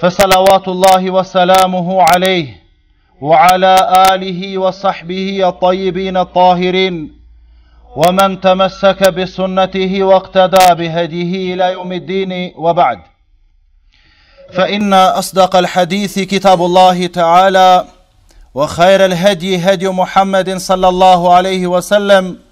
فصلوات الله وسلامه عليه وعلى اله وصحبه الطيبين الطاهرين ومن تمسك بسنته واقتدى بهديه الى يوم الدين وبعد فان اصدق الحديث كتاب الله تعالى وخير الهدي هدي محمد صلى الله عليه وسلم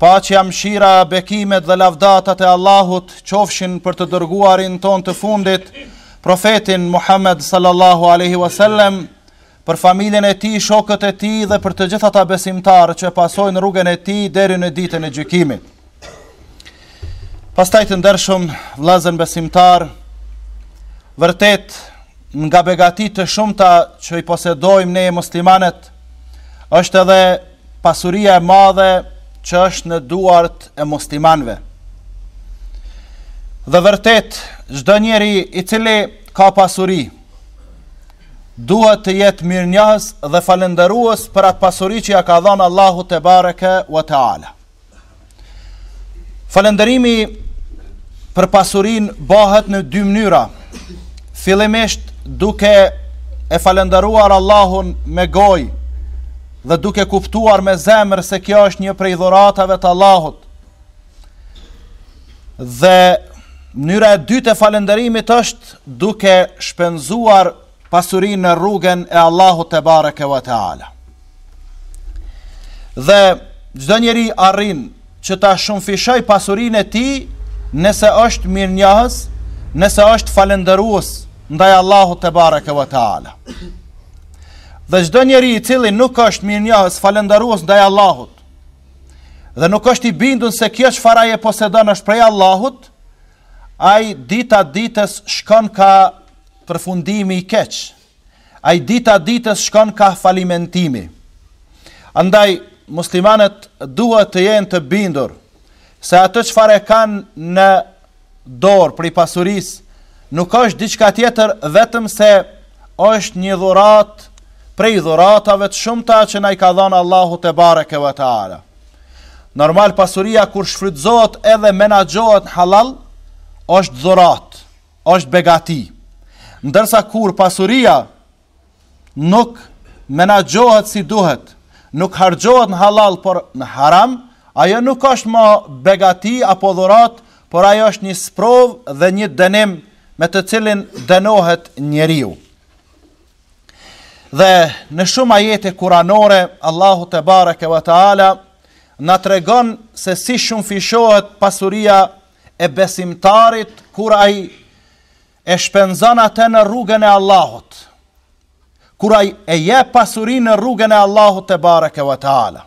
Paqja, mëshira, bekimet dhe lavdatat e Allahut qofshin për të dërguarin tonë të fundit, profetin Muhammed sallallahu alaihi wasallam, për familjen e tij, shokët e tij dhe për të gjithë ata besimtarë që pasojnë rrugën e tij deri në ditën e gjykimit. Pastaj të ndershëm vëllazën besimtarë, vërtet nga begatitë e shumta që i posedojmë ne muslimanët është edhe Pasuria e madhe që është në duart e muslimanëve. Dhe vërtet, çdo njeri i cili ka pasuri duhet të jetë mirënjohës dhe falënderues për atë pasuri që ja ka dhënë Allahu tebareke ve teala. Falënderimi për pasurinë bëhet në dy mënyra. Fillimisht duke e falënderuar Allahun me gojë dhe duke kuptuar me zemër se kjo është një prej dhuratave të Allahut. Dhe mënyra e dytë e falënderimit është duke shpenzuar pasurinë në rrugën e Allahut tebareke ve teala. Dhe çdo njeri arrin që ta shumëfishojë pasurinë e tij nëse është mirënjohës, nëse është falënderues ndaj Allahut tebareke ve teala. Dhe çdo njeri i cili nuk është mirënjohës, falënderues ndaj Allahut dhe nuk është i bindun se kjo çfarë ai e posedon është prej Allahut, Ai dita ditës shkon kah përfundimi i keq. Ai dita ditës shkon kah falimentimi. Andaj muslimanët duhet të jenë të bindur se atë çfarë e kanë në dorë prej pasurisë nuk është diçka tjetër vetëm se është një dhuratë prej dhuratave të shumta që na i ka dhënë Allahu tebareke ve teala. Normal pasuria kur shfrytëzohet edhe menaxhohet në halal është dhuratë, është begati. Ndërsa kur pasuria nuk menaxhohet si duhet, nuk harxhohet në halal por në haram, ajo nuk është ma begati apo dhuratë, por ajo është një sprovë dhe një dënim me të cilin dënohet njeriu. Dhe në shumë ajete kuranore, Allahu tebareke ve teala, na tregon se si shumëfishohet pasuria e besimtarit, kur ai e shpenzon atë në rrugën e Allahut, kur ai e jep pasurinë në rrugën e Allahut tebareke ve teala.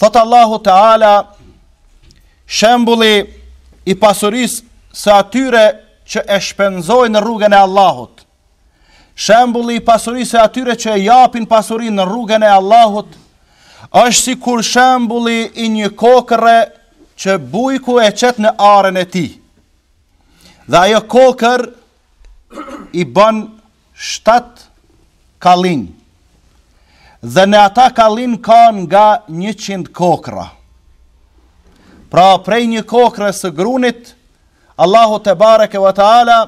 Thotë Allahu teala, shembulli i pasurisë së atyre që e shpenzojnë në rrugën e Allahut, shembulli i pasurisë së atyre që e japin pasurinë në rrugën e Allahut, është sikur shembulli i një kokrre që bujku e qet në arën e tij. Dhe ajo kokërr i bën shtatë kallinj dhe në ata kallinj ka nga njëqind kokrra. Pra prej një kokrre së grunit, Allahu tebareke ve teala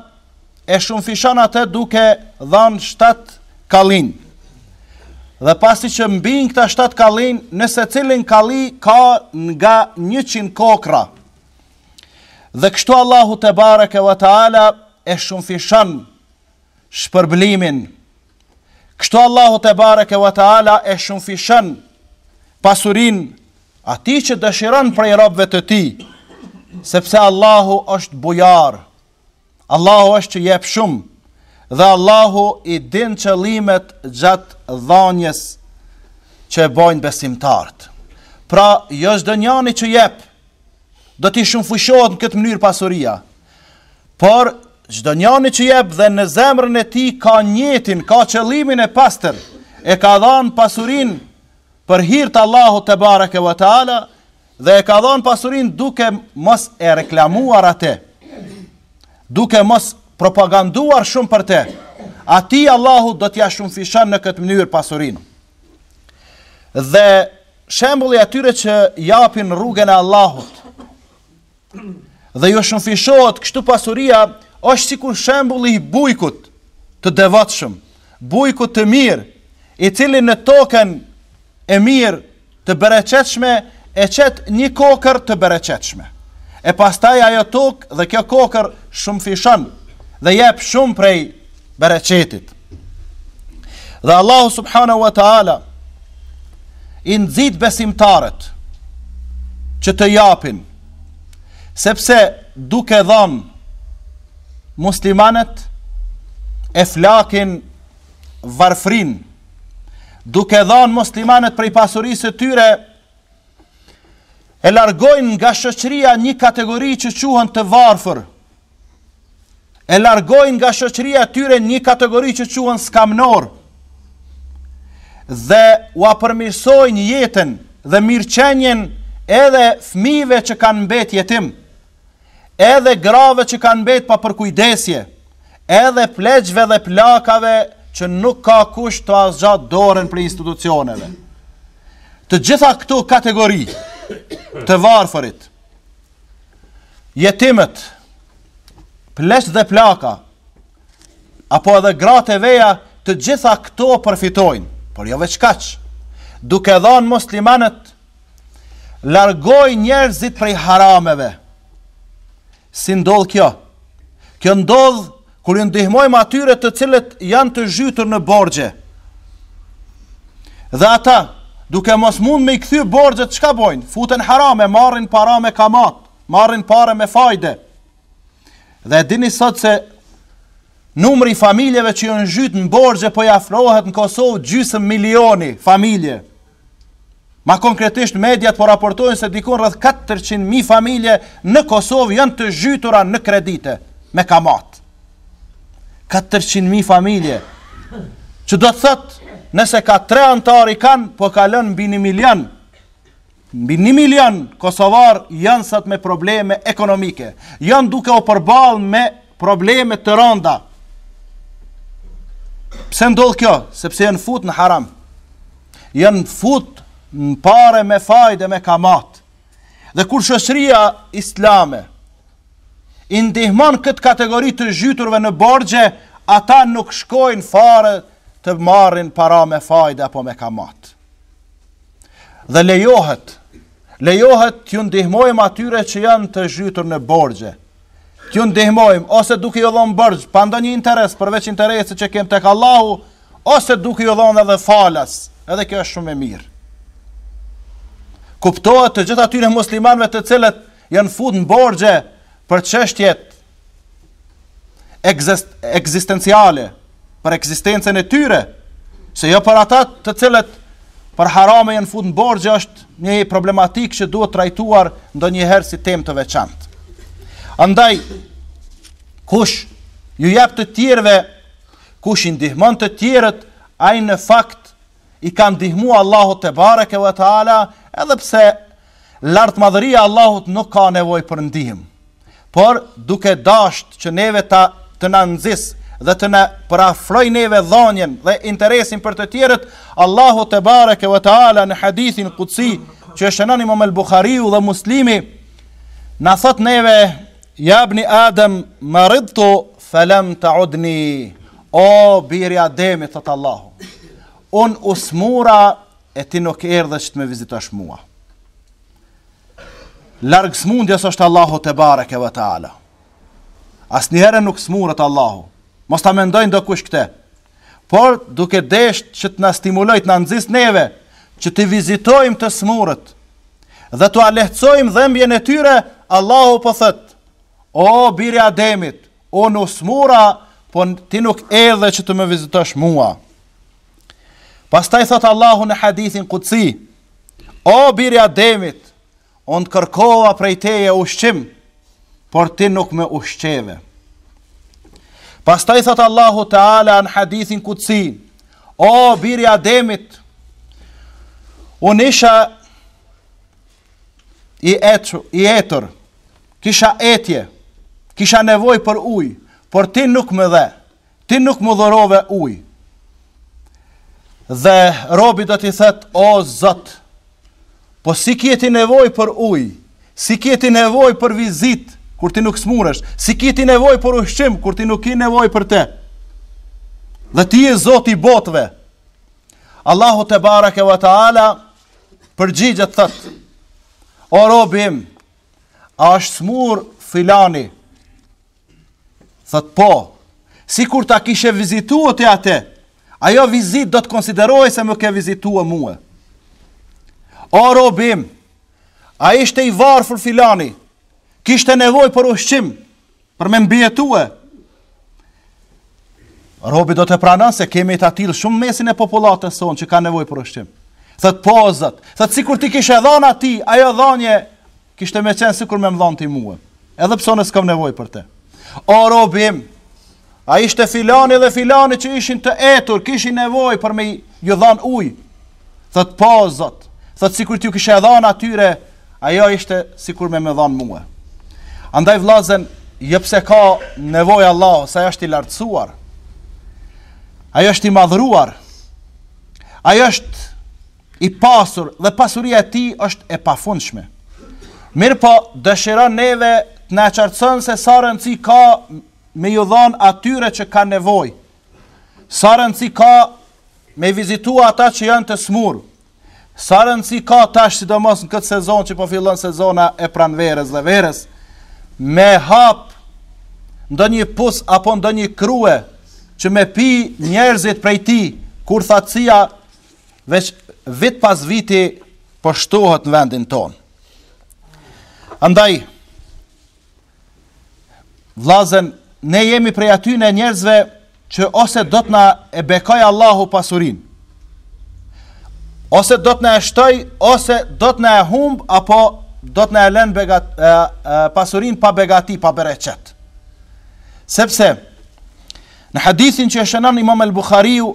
e shumëfishon atë duke dhanë shtatë kallinj. Dhe pasi që mbijnë këta shtatë kallinj, në secilin kalli ka nga 100 kokrra. Dhe kështu Allahu tebareke ve teala e shumëfishon shpërblimin. Kështu Allahu tebareke ve teala e shumfishon pasurinë atij që dëshiron prej robëve të tij, sepse Allahu është bujar. Allahu është që jep shumë dhe Allahu i din qëllimet gjatë dhanjes që e bojnë besimtarët. Pra, jo çdo njani që jep do t'i shumëfishohet në këtë mënyrë pasuria. Por Çdo njani që jep dhe në zemrën e tij ka nijetin, ka qëllimin e pastër, e ka dhanë pasurinë për hir të Allahu tebareke ve teala, dhe e ka dhanë pasurinë duke mos e reklamuar ate, duke mos propaganduar shumë për te, atij Allahu do t'ia shumëfishon në këtë mënyrë pasurinë. Dhe shembulli i atyre që japin rrugën e Allahut, dhe iu shumëfishohet kështu pasuria, është sikur shembulli i bujkut të devotshëm, bujkut të mirë, i cili në tokën e mirë të bereqetshme, e qet një kokërr të bereqetshme. E pastaj ajo tokë dhe kjo kokërr shumëfishon dhe jep shumë prej bereqetit. Dhe Allahu subhanahu wa taala i nxit besimtarët që të japin sepse duke dhanë muslimanët e flakin varfrinë duke dhanë muslimanët prej pasurisë së tyre e largojnë nga shoqëria një kategori që quhen të varfër e largojnë nga shoqëria e tyre një kategori që quhen skamnor dhe ua përmirësojnë jetën dhe mirëqenien edhe fëmijëve që kanë mbet jetim, edhe grave që kanë mbet pa përkujdesje, edhe pleqve dhe plakave që nuk ka kush t'ua zgjat dorën prej institucioneve. Të gjitha këto kategori të varfërit, jetimët, pleq dhe plaka, apo edhe gratë e veja, të gjitha këto përfitojnë, por jo veç kaq. Duke dhënë muslimanët largojnë njerëzit prej harameve. Si ndodh kjo? Kjo ndodh Kur ju ndihmojmë atyre të cilët janë të zhytur në borxhe. Dhe ata, duke mos mund me i kthy borxhet, çka bojnë? Futen harame, marrin para me kamat, marrin pare me fajde. Dhe e dini sot se numri i familjeve që janë zhyt në borxhe po i afrohet në Kosovë gjysmë milioni familje. Ma konkretisht mediat po raportojnë se dikun rreth 400.000 familje në Kosovë janë të zhytura në kredite me kamat. 400.000 familje që do të thot nëse ka tre anëtarë i kanë po kalon mbi një milion mbi një milion kosovarë janë sot me probleme ekonomike janë duke u përballë me probleme të rënda. Pse ndodh kjo? Sepse janë fut në haram. Janë fut në pare me fajde me kamat. Dhe kur shoqëria islame i ndihmon këtë kategori të zhyturve në borxhe, ata nuk shkojnë fare të marrin para me fajde apo me kamat. Dhe lejohet, lejohet t'ju ndihmojmë atyre që janë të zhytur në borxhe, T'ju ndihmojmë ose duke ju dhënë borxh, pa ndonjë interes përveç interesit që kem tek Allahu, ose duke ju dhënë edhe falas. Edhe kjo është shumë e mirë. Kuptohet të gjithë atyre muslimanëve të cilët janë fut në borxhe për çështjet ekzistenciale. për ekzistencën e tyre, se jo për ata të cilët për harame janë fut në borxhe është një problematikë që duhet trajtuar ndonjëherë si temë të veçantë. Andaj kush ju jep të tjerëve, kush i ndihmon të tjerët, ai në fakt i kanë ndihmu Allahut tebareke ve teala, edhe pse lartmadhëria e Allahut nuk ka nevojë për ndihmë. Por duke dashur që neve të na nxis dhe të na përafroj neve dhënien dhe interesin për të tjerët, Allahu tebareke ve teala në hadithin kudsi që e shënon Imam al-Buhariu dhe Muslimi na thot neve ja ibn Adam maridtu fa lam ta'udni O biri i Ademit, thotë Allahu, unë u smura e ti nuk erdhe që të më vizitosh mua. Larg smundjes është Allahu tebareke ve teala. Asnjëherë nuk smuret Allahu. Mos ta mendojë dokush këte. Por duke desht që të na stimuloj, t'na nxis neve, që t'i vizitojmë të smurët, dhe t'ua lehtësojmë dhembjen e tyre, Allahu po thot, o biri i Ademit, Unë u smura, po ti nuk erdhe që të më vizitosh mua. Pastaj thot Allahu në hadithin kudsi, o biri i Ademit, unë kërkova prej teje ushqim, por ti nuk më ushqeve. Pastaj thot Allahu teala në hadithin kudsi, o biri i Ademit, unë isha i etur, i etur, kisha etje, kisha nevoj për uj, por ti nuk më dhe, ti nuk më dhurove uj. Dhe robi do t'i thot, o Zot, po si ke ti nevoj për uj, si ke ti nevoj për vizit, kur ti nuk smuresh, si ke ti nevoj për ushqim, kur ti nuk ke nevoj për te. Dhe ti je Zoti i botve, Allahu tebarake wa ta'ala, përgjigjet thot, o robi im, a është smur filani? Thot, po, sikur ta kishe vizitue ti ate, ajo vizit do të konsiderohej se më ke vizitue mue. O robi im, a ishte i varfër filani, kishte nevoj për ushqim, për me mbijetue. Robi do të pranoj se kemi të atilë shumë n'mesin e popullatës sonë që kan nevoj për ushqim. Thot po, Zot, thot sikur t'i kishe dhan atij, ajo dhanje, kishte me qenë sikur me më dhanë ti mue. Edhe pse unë s'kam nevoj për te. O, robi im, A ishte filani dhe filani që ishin të etur, kishin nevoj për me ju dhanë ujë. Thotë po, Zot. Thotë sikur t'ju kishe dhanë atyre, ajo ishte sikur me më dhanë mue. Andaj vllazën, jo pse ka nevoj Allahu, se ai është i lartësuar, ai është i madhruar, ai është i pasur dhe pasuria e tij është e pafundshme. Mirëpo, dëshiron neve të na e qartëson se sa rëndësi ka me ju dhan atyre që kanë nevojë, sa rëndësi ka me i vizitu ata që janë të smurë, sa rëndësi ka tash sidomos në këtë sezon që po fillon sezona e pranverës dhe verës, me hap ndonjë pus apo ndonjë krue që me pi njerëzit prej tij, kur thatsia veç vit pas viti po shtohet në vendin tonë. Andaj, Vllazën, ne jemi prej atyne njerëzve që ose do të na e bekojë Allahu pasurinë, ose do të na e shtojë, ose do të na e humb, apo do të na e len begat, e, e, pasurinë pa begati, pa bereqet. Sepse, në hadithin që e shënon imam el Buhariu,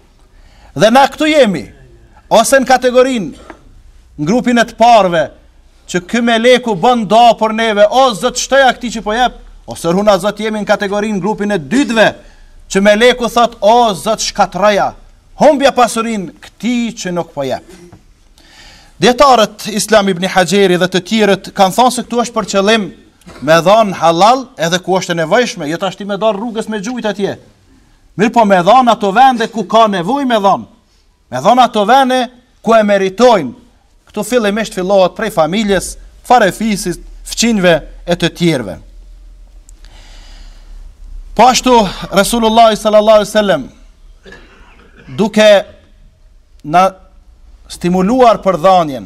Dhe na këtu jemi, ose në kategorinë, në grupin e të parëve, që ku meleku bën dua për neve, o Zot shtoja këtij që po jep, ose runa Zot jemi në kategorinë, në grupin e dytve, që meleku thotë, o Zot shkatrroja, humbja pasurinë këtij që nuk po jep. Dijetarët islamë Ibn Haxheri dhe të tjerët, kanë thonë se këtu është për qëllim, me dhan hallall edhe ku është e nevojshme, jo tashti me dhan rrugës me gjujt atje, Mirëpo me dhan ato vende ku ka nevojë me dhan. Me dhan ato vende ku e meritojnë. Këtu fillimisht fillohet prej familjes, farefisit, fqinjëve e të tjerëve. Po ashtu, Resulullahi sallallahu sallam, duke na stimuluar për dhanien,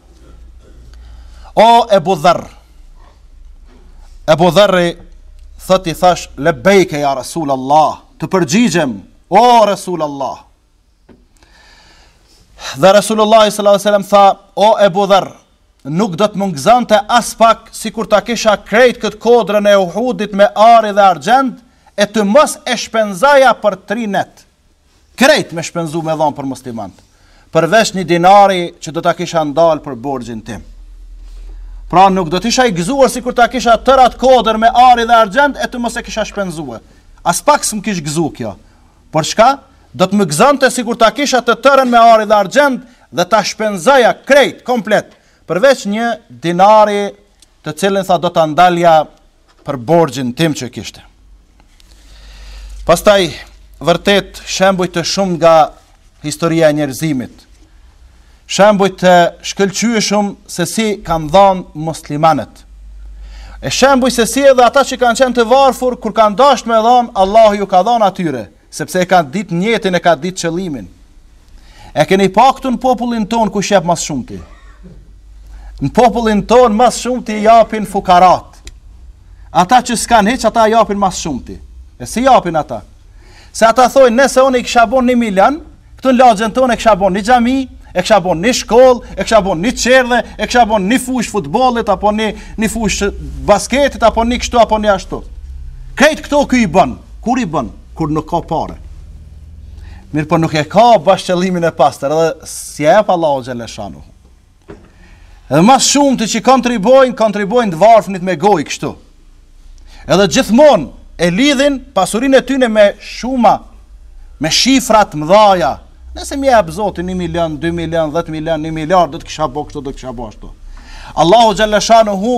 O Ebu Dherr, Ebu Dherri thotë i thashë, lebbejke ja Resulallah, të përgjigjem, o Resulallah. Dhe Resulullahi sallallahu sallam tha, o Ebu Dherr, nuk do të më gëzonte aspak, sikur ta kisha krejt këtë kodrën e Uhudit me ari dhe argjend, e të mos e shpenzoja për tri net. Krejt me shpenzu me dhan për muslimanët. Përveç një dinari që do ta kisha ndal për borxhin tim. Pra nuk do të isha i gëzuar sikur ta kisha tërë atë kodër me ari dhe argjend e të mos e kisha shpenzuar. Aspak s'm kish gëzu kjo. Por çka? Do të më gëzonte sikur ta kisha të tërën me ari dhe argjend dhe ta shpenzoja krejt komplet përveç një dinari të cilin tha do ta ndalja për borxhin tim që kishte. Pastaj, vërtet, shembuj të shumtë nga historia e njerëzimit, shembuj të shkëlqyeshëm se si kanë dhan muslimanët, e shembuj se si edhe ata që kanë qenë të varfur, kur kanë dasht me dhan, Allahu ju ka dhan atyre, Sepse e ka ditë njetin, e ka ditë qëllimin. E keni pa këtu në popullin ton kush jep ma së shumti. Në popullin ton ma së shumti japin fukarat. Ata që s'kan hiç, ata japin ma së shumti. E si japin ata? Se ata thojnë, nëse unë i kisha bo një milion, këtu në lagjen tonë e kësha bon një xhami, e kësha bon një shkollë, e kësha bon një çerdhe, e kësha bon një fush futbollit, apo një, një fush basketit, apo një kështu, apo një ashtu. Krejt këto ky i bën, kur i bën, kur nuk ka pare. Mirëpo nuk e ka bash qëllimin e pastër, edhe s'ia jep Allahu xheleshanuhu. Edhe ma së shumti që kontribojnë, kontribojnë të varfënit me gojë kështu. Edhe gjithmonë e lidhin pasurinë e tyne me shuma, me shifra të mëdhaja. Nëse m'i jep Zoti 1 milion, 2 milion, 10 milion, 1 miliard, do të kisha bo kështu, do të kisha bo ashtu. Allahu xhelleshanuhu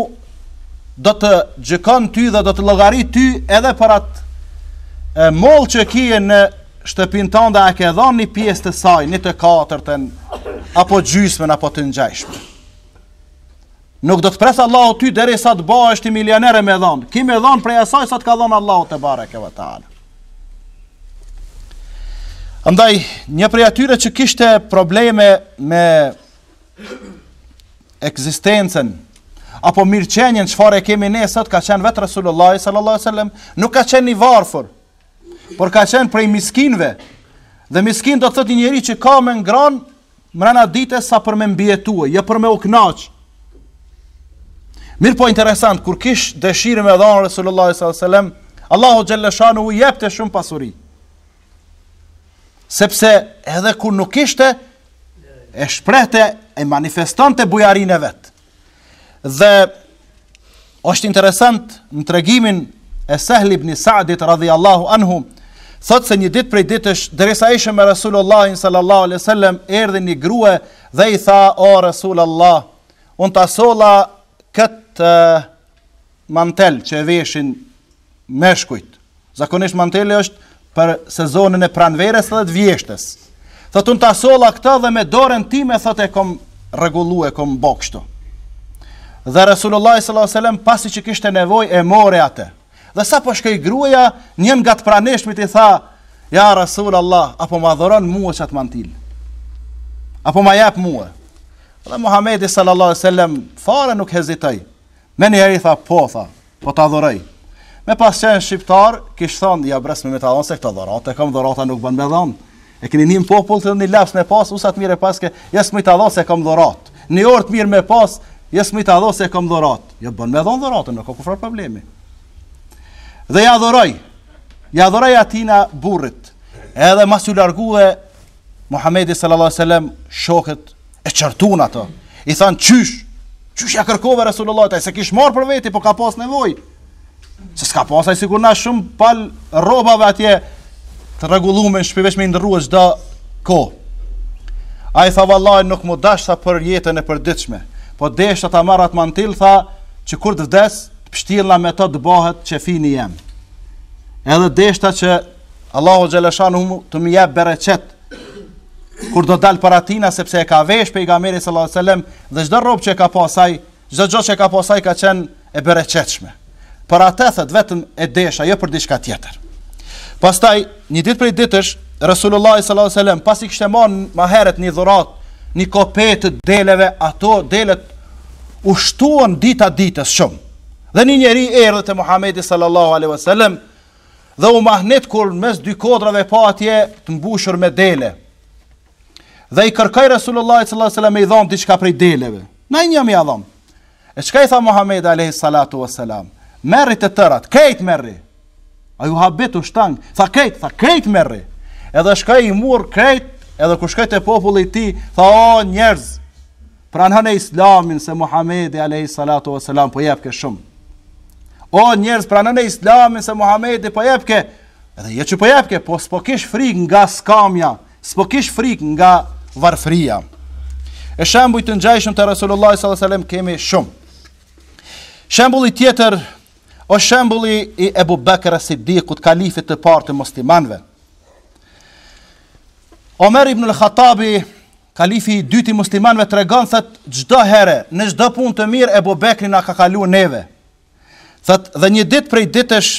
do të gjykon ty dhe do të llogarit ty edhe për atë mall që kije në shtëpinë tënde a ke dhënë një pjesë të saj, një të katërtën apo gjysmën apo të ngjashme? Nuk do të pres Allahu ty derisa të bëhesh ti milioner me dhon. Ki me dhon prej asaj sa të ka dhon Allahu tebareke ve taala. Andaj një prej atyre që kishte probleme me ekzistencën apo mirëqenien çfarë e kemi ne sot ka qenë vetë Resulullah sallallahu alaihi wasallam, nuk ka qenë i varfër, por ka qenë prej miskinve, dhe miskin do të thotë një njeri që ka me ngran mrena dite sa për me mbijetu e jo për me u knaq. Mirëpo interesant, kur kish dëshirë me dhanë Resulullah s.a.s. Allahu xhelleshanuhu i jepte shumë pasuri. Sepse edhe kur nuk kishte, e shprehte e manifestonte bujarinë e vet. Dhe është interesant në tregimin e Sahl ibn Sa'dit radhiyallahu anhu, thotë se një ditë prej ditësh, derisa ishim me Resulullah sallallahu alaihi wasallam, erdhi një grua dhe i tha: "O Resulullah, un ta solla kët mantel që e veshin meshkujt. Zakonisht manteli është për sezonin e pranverës dhe të vjeshtës. Thotë unë ta solla këtë dhe me dorën time thotë e kom rregullu e kom bë kështu. Dhe Resulullah sallallahu alajhi wasallam pasi që kishte nevojë e mori atë. Dhe sapo shkoi gruaja, një nga të pranishmit i tha: "Ja Rasul Allah, a po ma dhuron mua qat mantil?" a po ma jep mua. Dhe Muhamedi sallallahu alaihi wasallam fare nuk hezitoi. Menjëherë i tha po tha, Po ta dhuroj. Me pas qenë shqiptar, kish thon jo bre s'muj me ta dhon se këto dhuratë, e kam dhurata nuk bën me dhon. E keni në popull të një laps me pas, a sat të mirë me pas ke, jo s'muj ta dhon se kam dhuratë. Një orë të mirë me pas, jo s'muj ta dhon se kam dhuratë. Jo bën me dhon dhuratën, nuk ka kurfar problemi. Dhe ja dhuroi. Ja dhuroi atina burrit. Edhe masi u largu Muhamedi sallallahu alaihi wasallam shokët E qërtun ato. I thanë, qysh, qysh ja kërkove Resulullahit, ai s'e kish marrë për veti, po ka pas nevoj. Se s'ka pas, ai sikur na shumë palë rrobave atje të rregullume në shpi veç me i ndërrue çdo kohë. Ai tha vallahi nuk mu dash tha për jetën e përditshme, po deshta ta marr at mantil, tha që kur të vdes, të pështillna me to, të bahet qefini jem. Edhe deshta që Allahu xhelleshanuhu të mi jep bereqetë, kur do dal para tina sepse e ka vesh pejgamberi sallallahu alajhi wasallam dhe çdo rrobë që e ka pas ai, çdo gjë që e ka pas ai ka qenë e bereqetshme. Për atë thot vetëm e desha, jo për diçka tjetër. Pastaj një ditë prej ditësh Resulullah sallallahu alajhi wasallam pasi kishte marrë më herët një dhuratë, një kope të deleve, ato delet u shtuan dita ditës shumë. Dhe një njeri erdhi te Muhamedi sallallahu alajhi wasallam dhe u mahnit kur në mes dy kodrave pa atje të mbushur me dele. Dhe i kërkoi Resulullahit sallallahu alaihi wasallam me i dhon diçka prej deleve. Najnja me ia dhon. E çka i tha Muhamedi alayhi salatu wasalam? Merri të tërat, krejt merri. Ai u habit u shtang, tha krejt, tha krejt merri. Edhe shkoi i murr krejt, edhe kur shkoi te populli i tij, tha o njerëz, Pranone Islamin se Muhamedi alayhi salatu wasalam po jepke shumë. O njerëz pranone Islamin se Muhamedi po jepke. Edhe jo që po jepke, po s'kish frik nga skamja, s'kish frik nga varfria. E shembuj të ngjashëm të Resulullah sallallahu alaihi wasallam kemi shumë. Shembulli tjetër o shembulli i Ebu Bekr as-Siddikut, kalifit të parë të muslimanëve. Omer ibn al-Khattabi Kalifi i dytë i muslimanëve tregon thot çdo herë në çdo punë të mirë Ebu Bekri na ka kalu neve thot dhe një ditë prej ditësh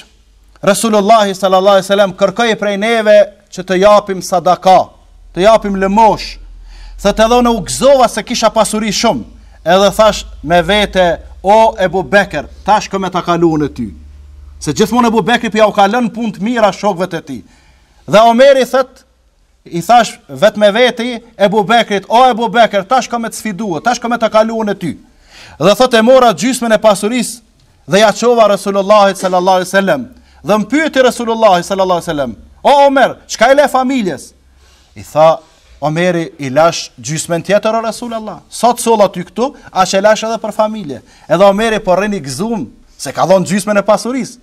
Resulullahi sallallahu alaihi wasallam kërkoi prej neve që të japim sadaka të japim lëmoshë thot edhe unë u gëzova se kisha pasuri shumë edhe thash me vete o Ebu Bekër tash kom me ta kalu unë ty se gjithmonë Ebu Bekri p'jau kalon n'punë të mira shokëve të tij dhe Omeri thot i thash vetë me veti Ebu Bekrit, o Ebu Bekr, tash ka me të sfidua, tash ka me të kalu e ty. Dhe thot e mora gjysmën e pasurisë dhe ja qova Resulullahit sallallahu alaihi wasallam. Dhe më pyeti Resulullahi sallallahu alaihi wasallam, o Omer, çka i le familjes? I tha Omeri i lash gjysmën tjetër o Resulullah. Sa të solla ty këtu, aq lash edhe për familje. Edhe Omeri po rrini gëzum se ka dhon gjysmën e pasurisë.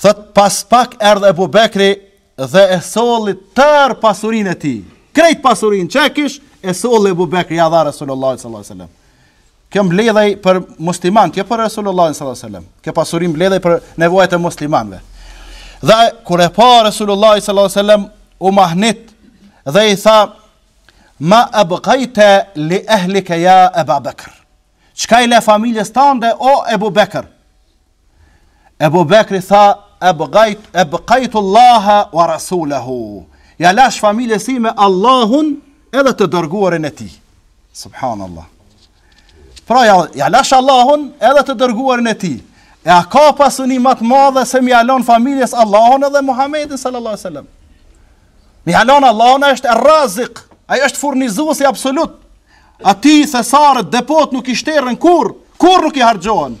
Thot pas pak erdh Ebu Bekri dhe e solli tërë pasurinë e tij. Krejt pasurinë që e kish, e solli Ebu Bekri, ja dha Resulullahit s.a.s. Kjo mbledhej për musliman, jo për Resulullahin s.a.s. Kjo pasuri mbledhej për nevojat e muslimanve. Dhe kur e pa Resulullahi s.a.s. u mahnit dhe i tha, ma ebkajte li ehlike ja Eba Bekr. Çka i le familjes tande o Ebu Bekr? Ebu Bekri tha, ebkajt, ebkajtu Allaha wa Rasulahu. Ja lash familjes sime Allahun edhe të dërguarin e tij. Subhanallah. Pra ja, ja lash Allahun edhe të dërguarin e tij. E a ka pasuni më të madhe se me ia lon familjes Allahun edhe Muhammedin sallallahu alaihi wasallam. Me ia lon Allahun është Er-Razik, ai është furnizuesi absolut. Atij thesarët, depot nuk i shterën kurr, kurr nuk i harxhohen.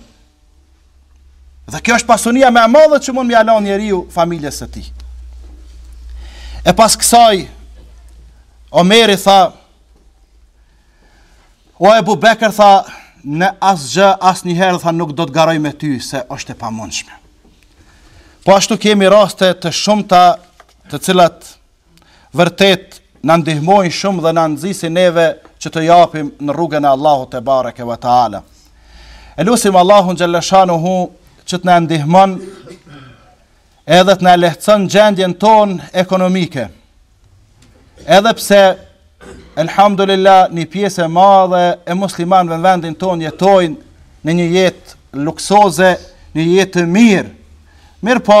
Dhe kjo është pasunia më e madhe që mund me ia lon njeriu familjes së tij. E pas kësaj, Omeri tha, o Ebu Bekër tha, në asgjë, asnjëherë, tha nuk do të garoj me ty, se është e pamundshme. Po ashtu kemi raste të shumta të cilat vërtet na ndihmojnë shumë dhe na nxisin neve që të japim në rrugën e Allahut tebareke ve teala. E lusim Allahun xhelle shanuhu që të na ndihmon edhe të na lehtëson gjendjen tonë ekonomike. Edhe pse elhamdulillah një pjesë e madhe e muslimanëve në vendin tonë jetojnë në një jetë luksoze, një jetë të mirë. Mirëpo,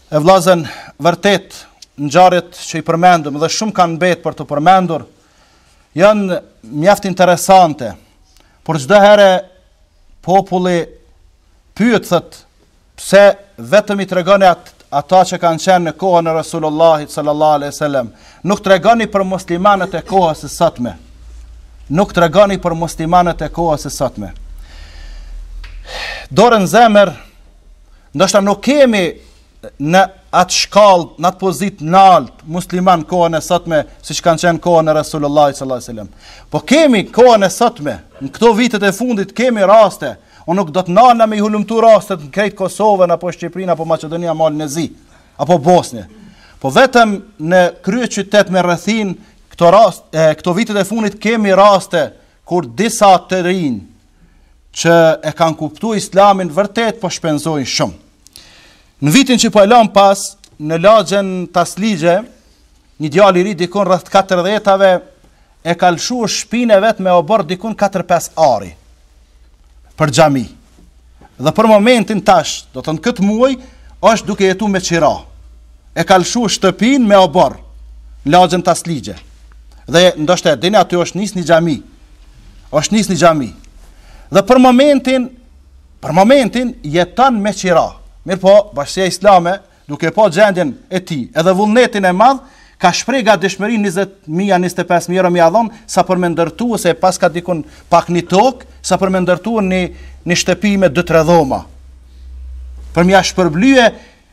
E vllazën, vërtet, ngjarjet që i përmendëm dhe shumë kanë mbet për t'u përmendur, janë mjaft interesante, por çdo herë populli pyet thot pse vetëm i tregoni at, ata që kanë qenë në kohën e Resulullahit sallallahu alaihi wasallam, nuk tregoni për muslimanët e kohës së sotme. Nuk tregoni për muslimanët e kohës së sotme. Dorën n'zemër Ndoshta nuk kemi në atë shkallë, në atë pozitë nalt, musliman kohën e sotme, siç kanë qenë kohën e Resulullah s.a.s. Po kemi kohën e sotme, në këto vitet e fundit kemi raste, o nuk do të nalna me i hulumtu rastet në krejt Kosovën, apo Shqiprinë, apo Maqedoninë, Malin e Zi, apo Bosnje. Po vetëm në kryeqytet me rrethinë, këto, rast, e, këto vitet e fundit kemi raste, kur disa të rinj, që e kanë kuptuar Islamin vërtet po shpenzojnë shumë. Në vitin që po e lëm pas në lagjen Taslixhe, një djalë i ri dikun rreth 40-tave e ka lëshuar shpinën e vet me oborr dikun 4-5 ari për xhami. Dhe për momentin tash, do të thotë këtë muaj, është duke jetu me qira. E ka lëshu shtëpinë me oborr, në lagjen Taslixhe. Dhe ndoshta e dini, aty është nis një xhami. është nis një xhami. Dhe për momentin, për momentin jeton me qira. Mirëpo, bashkësia islame, duke pa gjendjen e tij, edhe vullnetin e madh, ka shpreh gadishmëri 20.000, 25.000 euro me ia dhon, sa për me ndërtu, se pasi ka dikun pak një tokë, sa për me ndërtu një, një shtëpi me 2-3 dhoma. Për me ia shpërbly,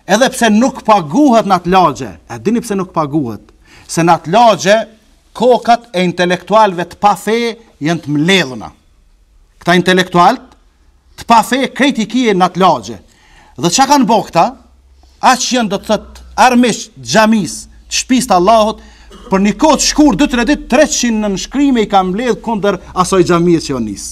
edhe pse nuk paguhet në atë lagje, e dini pse nuk paguhet, se në atë lagje, Kokat e intelektualëve të pafe janë të mbledhuna. Këta intelektualët të pafe krejt i ki n'at lagje. Dhe çka kanë bërë këta? Aq janë do të thotë armiq të xhamisë, të shtëpisë të Allahut, për një kohë të shkurtë 2-3 ditë 300 nënshkrime i kanë mbledh kundër asoj xhamie që u nis.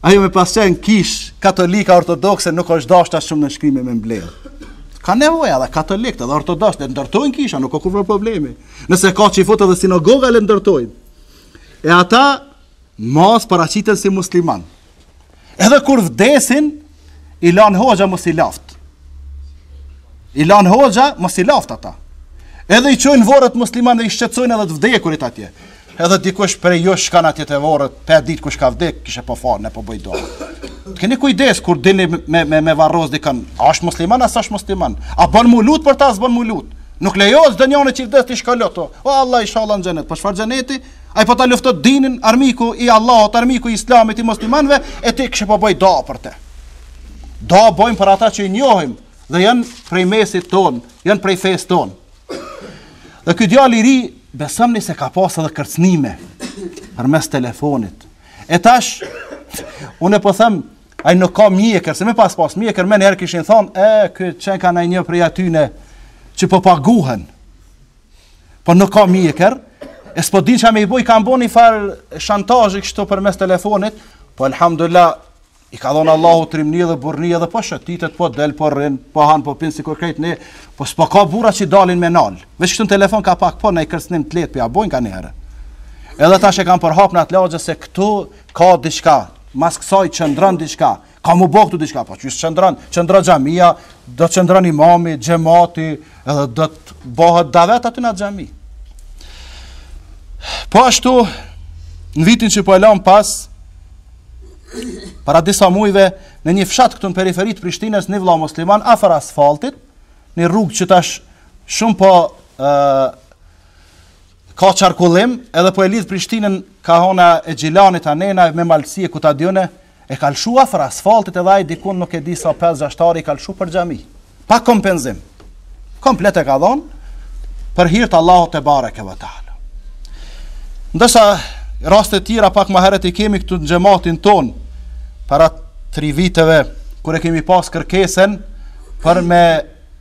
Ajo me pas qenë kishë katolike a ortodokse nuk ish dasht shumë nënshkrime me mbledh. Ka nevojë edhe katolikët edhe ortodoksët le ndërtojnë kisha, nuk ka kurfarë problemi. Nëse ka çifut edhe sinagoga le ndërtojnë. E ata m'u paraqiten si muslimanë. Edhe kur vdesin, I lan hoxha mos i laft. I lan hoxha mos i laft ata. Edhe i çojnë n'vorret muslimane dhe i shqetësojnë edhe të vdekurit atje. Edhe dikush prej ju shkon atje te vorët, pe ditë kush ka vdek, kishe po fal, ne po bëjmë dua. Të keni kujdes kur dilni me me me varros dikon. A është musliman a s'është musliman? A bën m'u lut për ta, s'bën m'u lut. Nuk lejohet çdo njeri që vdes ti shkon lutu. O Allah inshallah në xhenet. Po çfarë xheneti? Ai po ta lufton dinin, armiku i Allahut, armiku i Islamit, i muslimanëve, e ti kishe po bën dua për të. Dua bëjmë për ata që i njohim dhe janë prej mesit tonë, janë prej fesë tonë. Dhe ky djalë i ri besoni se ka pas edhe kërcënime përmes telefonit. E tash unë po them ai nuk ka mjekër, se me pas pas mjekër menjëherë kishin thon, e ky qenka kanë një prej atyne që po paguhen. Po nuk ka mjekër, e s'po din çka me i bo, kanë bo një farë shantazhi kështu përmes telefonit, po alhamdulillah, i ka dhonë Allahu trimni dhe burrni dhe po shëtitet, po del, po rrin, po han, po pin, sikur krejt ne, po s'po ka burra që i dalin me nal. Veç kështu në telefon ka pak, po ni kërcnim të letë po ja bojnë kanjëherë. Edhe ata që kanë përhap në atë lagje se këtu ka diçka, mas kësaj qëndron diçka, Ka me u bë këtu diçka, po që qëndron, qëndron xhamia, do të qëndron imami, xhemati, edhe do të bëhet davet aty në xhami. Po ashtu, në vitin që po e lamë pas, para disa mujve, në një fshat këtu në periferi të Prishtinës, një vlla musliman, afër asfaltit, një rrugë që tash shumë po ka qarkullim, edhe po e lidh Prishtinën kah ana e Gjilanit, anena, me Malësi, ku ta djone, E ka lshu afër asfaltit edhe ai dikund nuk e di sa pesë gjashtë ari i ka lshu për xhami. Pa kompenzim. Komplet e ka dhon për hir të Allahut tebareke ve teala. Ndërsa raste të tjera pak më herët i kemi këtu në xhematin tonë para 3 viteve kur e kemi pas kërkesën për me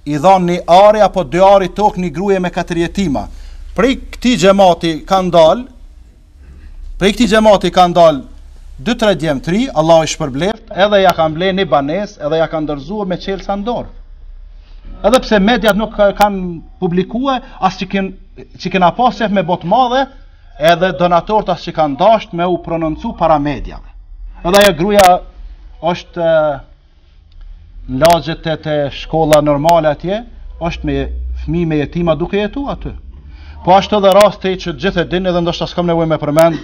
i dhon një ari apo dy ari tokë një gruje me katër jetima. Prej këti xhemati kanë dal Prej këtij xhemati kanë dal dy tre djem të ri, Allahu i shpërbleft, edhe ja kanë ble një banesë, edhe ja kanë dorëzu me çelësa në dorë. Edhe pse mediat nuk kanë publiku as që kanë që kanë pas qef me bo të madhe, edhe donatorët as që kanë dasht me u prononcu para mediave. Edhe ajo gruja osht në lagje te, te Shkolla Normale atje, është me fmi me jetima duke jetu aty. Po ashtu edhe rasti që gjithë e dinë edhe ndoshta s'kam nevojë me përmend,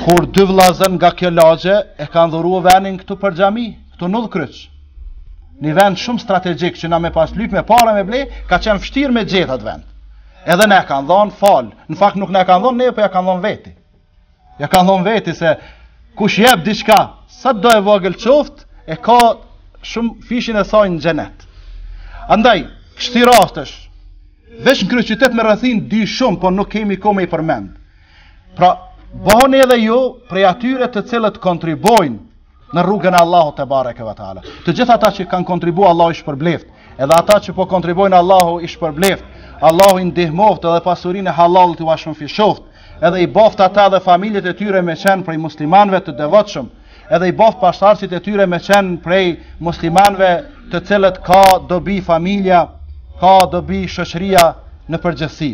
kur dy vllazën nga kjo lagje e kanë dhuru venin këtu për xhami, këtu në udhëkryq. Një vend shumë strategjik që na me pas lyp me para me ble, ka qenë vështirë me gjet atë vend. Edhe na e kanë dhonë falë, në fakt nuk na e kanë dhonë ne, po ja kanë dhonë veti. Ja kanë dhonë veti se kush jep diçka, sado e vogël qoftë, e ka shumëfishin e saj në xhenet. Andaj, kësi rastesh, veç në kryeqytet me rrethinë di shumë, po nuk kemi kohë me i përmend. Pra, bëhuni edhe ju prej atyre të cilët kontribuojnë në rrugën e Allahut tebareke ve teala. Të gjithë ata që kanë kontribuar Allahu i shpërbleft, edhe ata që po kontribuojnë Allahu i shpërbleft. Allahu i ndihmoftë edhe pasurinë e halalit ua shumëfishoft. Edhe i boft ata edhe familjet e tyre me qenë prej muslimanëve të devotshëm. Edhe i boft pasardhësit e tyre me qenë prej muslimanëve të cilët ka dobi familja, ka dobi shoqëria në përgjithësi.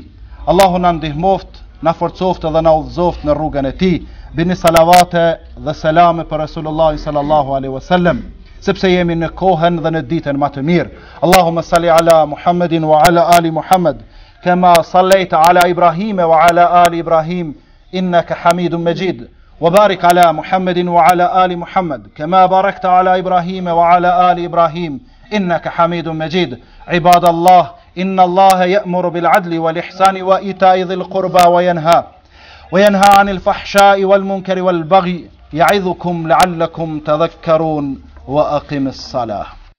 Allahu na ndihmoft, na forcoft edhe na udhëzoft në rrugën e tij. Bini salavate dhe selame për Resulullahin sallallahu alaihi wasallam, sepse jemi në kohën dhe në ditën ma të mirë. Allahumma salli ala Muhammedin wa ala ali Muhammed, kama sallaita ala Ibrahim wa ala ali Ibrahim. إنك حميد مجيد وبارك على محمد وعلى آل محمد كما باركت على إبراهيم وعلى آل إبراهيم إنك حميد مجيد عباد الله إن الله يأمر بالعدل والإحسان وإيتاء ذي القربى وينهى وينهى عن الفحشاء والمنكر والبغي يعظكم لعلكم تذكرون وأقم الصلاة